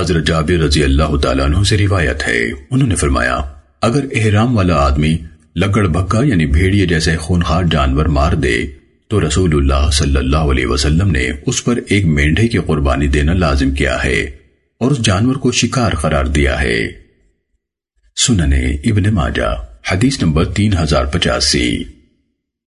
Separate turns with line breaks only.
حضرت جابر رضی اللہ تعالیٰ عنہ سے روایت ہے۔ انہوں نے فرمایا، اگر احرام والا آدمی لگڑ بھکا یعنی بھیڑیے جیسے خونخار جانور مار دے، تو رسول اللہ صلی اللہ علیہ وسلم نے اس پر ایک مینڈے کی قربانی دینا لازم کیا ہے اور اس جانور کو شکار قرار دیا ہے۔ سننے ابن ماجہ، حدیث نمبر تین ہزار پچاسی۔